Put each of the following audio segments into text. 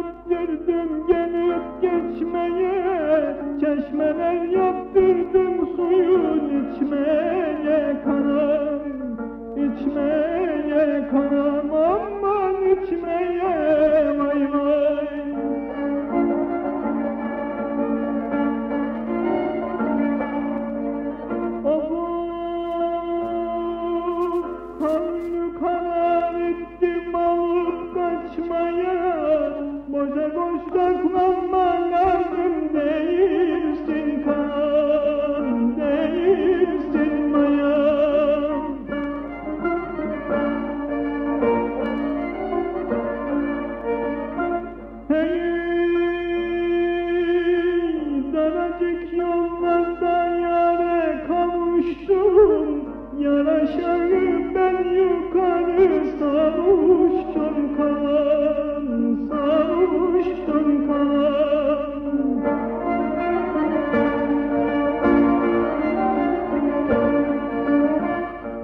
yaptırdım gelip geçmeye. Çeşmeler yaptırdım suyun içmeye Kanam içmeye kanam aman içmeye Vay vay. Kanlı karar ettim alıp kaçmaya. Hoje gostas não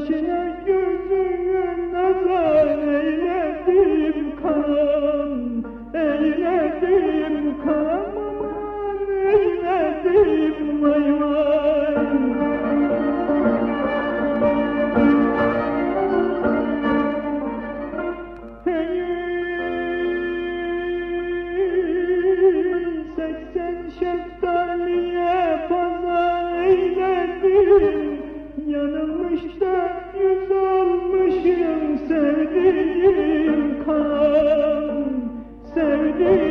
Kaşını gözünü nazar eyledim karam Eyledim karam aman eyledim vay vay Hey, seksen şeftaliye pazar eyledim yanılmıştı see.